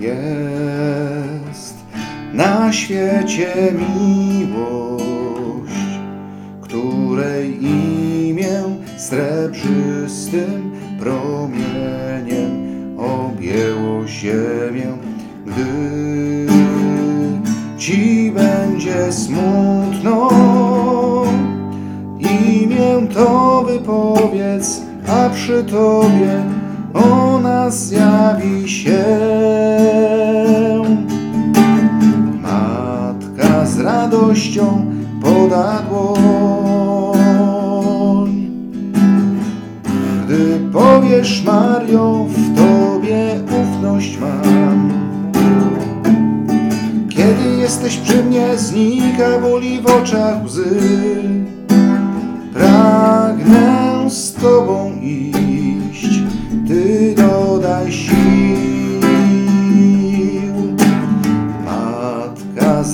Jest na świecie miłość, której imię srebrzystym promieniem objęło ziemię, gdy ci będzie smutno. Imię to wypowiedz, a przy tobie ona zjawi się. Matka z radością poda dłoń. Gdy powiesz Mario, w tobie ufność mam. Kiedy jesteś przy mnie, znika boli w oczach łzy.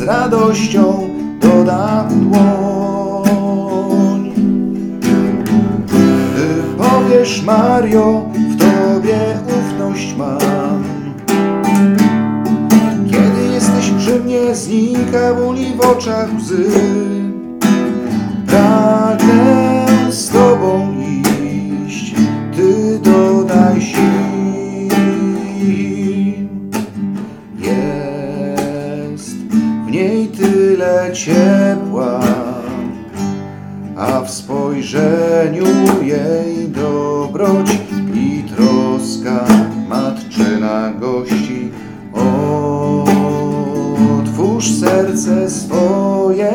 Radością doda w dłoń. Ty powiesz Mario, w tobie ufność mam. Kiedy jesteś przy mnie, znika bóli w oczach łzy. Tyle ciepła, a w spojrzeniu jej dobroć i troska matczyna gości. Otwórz serce swoje,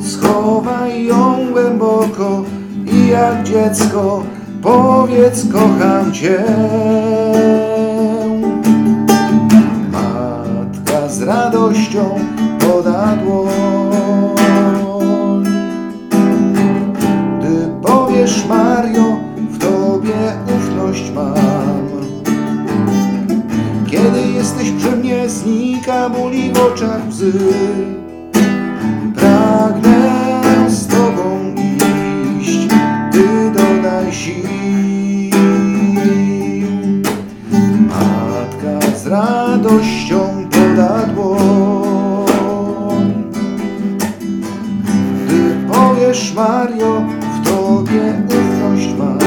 schowaj ją głęboko i jak dziecko powiedz kocham cię. Z radością poda dłoń. Gdy powiesz Mario, w tobie ufność mam. Kiedy jesteś przy mnie, znika bóli w oczach łzy. Pragnę z tobą iść, ty dodaj sił. Matka z radością dłoń. Gdy powiesz Mario, w tobie ufność mam.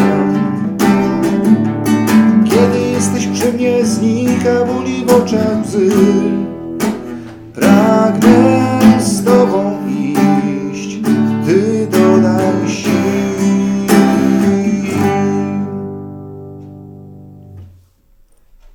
Kiedy jesteś przy mnie, znika bóli w oczach.